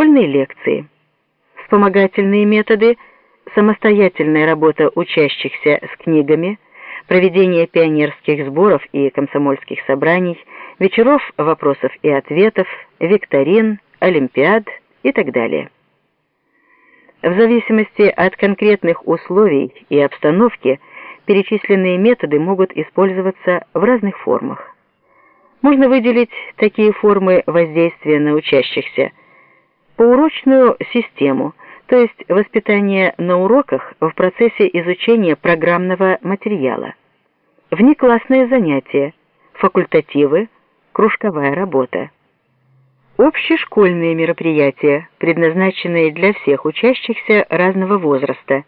школьные лекции, вспомогательные методы, самостоятельная работа учащихся с книгами, проведение пионерских сборов и комсомольских собраний, вечеров вопросов и ответов, викторин, олимпиад и так далее. В зависимости от конкретных условий и обстановки перечисленные методы могут использоваться в разных формах. Можно выделить такие формы воздействия на учащихся. Поурочную систему, то есть воспитание на уроках в процессе изучения программного материала. Внеклассные занятия, факультативы, кружковая работа. Общешкольные мероприятия, предназначенные для всех учащихся разного возраста.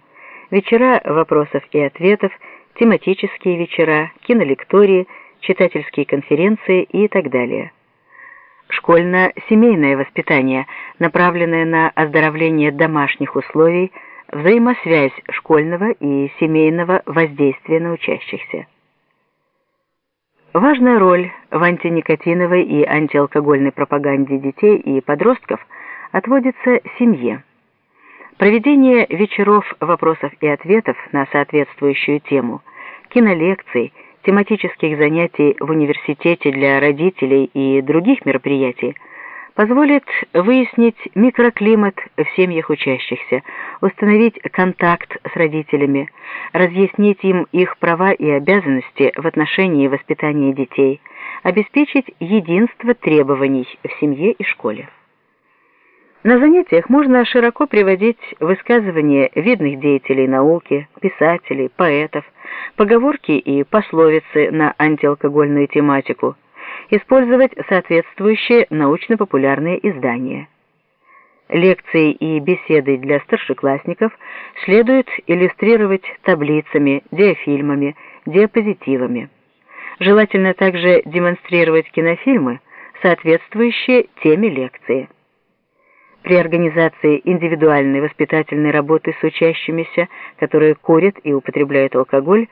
Вечера вопросов и ответов, тематические вечера, кинолектории, читательские конференции и так далее. Школьно-семейное воспитание, направленное на оздоровление домашних условий, взаимосвязь школьного и семейного воздействия на учащихся. Важная роль в антиникотиновой и антиалкогольной пропаганде детей и подростков отводится семье. Проведение вечеров вопросов и ответов на соответствующую тему, кинолекций, тематических занятий в университете для родителей и других мероприятий позволит выяснить микроклимат в семьях учащихся, установить контакт с родителями, разъяснить им их права и обязанности в отношении воспитания детей, обеспечить единство требований в семье и школе. На занятиях можно широко приводить высказывания видных деятелей науки, писателей, поэтов, поговорки и пословицы на антиалкогольную тематику, использовать соответствующие научно-популярные издания. Лекции и беседы для старшеклассников следует иллюстрировать таблицами, диафильмами, диапозитивами. Желательно также демонстрировать кинофильмы, соответствующие теме лекции. При организации индивидуальной воспитательной работы с учащимися, которые курят и употребляют алкоголь,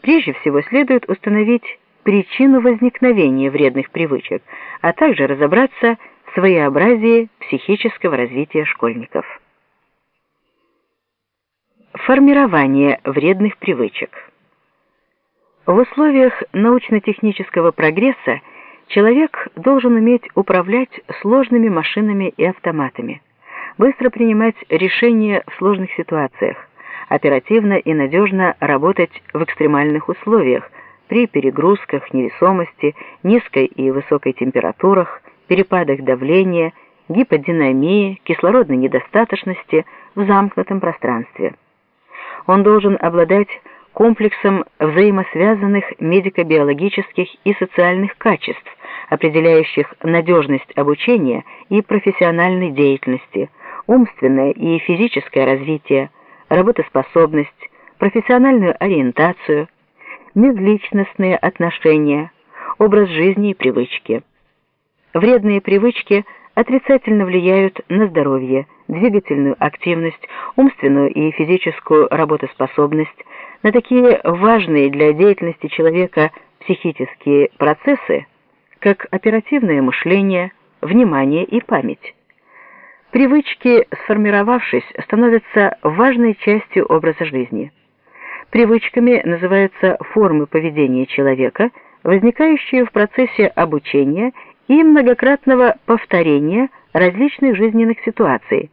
прежде всего следует установить причину возникновения вредных привычек, а также разобраться в своеобразии психического развития школьников. Формирование вредных привычек. В условиях научно-технического прогресса Человек должен уметь управлять сложными машинами и автоматами, быстро принимать решения в сложных ситуациях, оперативно и надежно работать в экстремальных условиях при перегрузках, невесомости, низкой и высокой температурах, перепадах давления, гиподинамии, кислородной недостаточности в замкнутом пространстве. Он должен обладать комплексом взаимосвязанных медико-биологических и социальных качеств, определяющих надежность обучения и профессиональной деятельности, умственное и физическое развитие, работоспособность, профессиональную ориентацию, межличностные отношения, образ жизни и привычки. Вредные привычки отрицательно влияют на здоровье, двигательную активность, умственную и физическую работоспособность, на такие важные для деятельности человека психические процессы, как оперативное мышление, внимание и память. Привычки, сформировавшись, становятся важной частью образа жизни. Привычками называются формы поведения человека, возникающие в процессе обучения и многократного повторения различных жизненных ситуаций,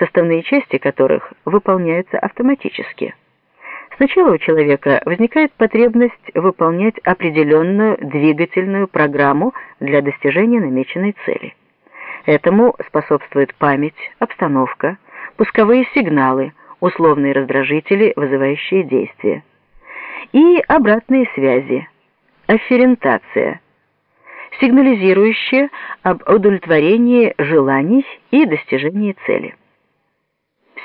составные части которых выполняются автоматически. Сначала у человека возникает потребность выполнять определенную двигательную программу для достижения намеченной цели. Этому способствует память, обстановка, пусковые сигналы, условные раздражители, вызывающие действия. И обратные связи, афферентация, сигнализирующие об удовлетворении желаний и достижении цели.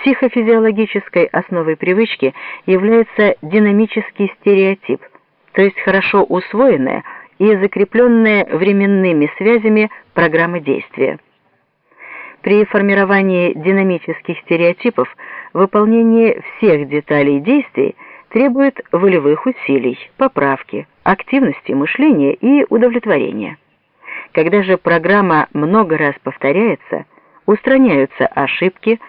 Психофизиологической основой привычки является динамический стереотип, то есть хорошо усвоенная и закрепленная временными связями программа действия. При формировании динамических стереотипов выполнение всех деталей действий требует волевых усилий, поправки, активности мышления и удовлетворения. Когда же программа много раз повторяется – устраняются ошибки,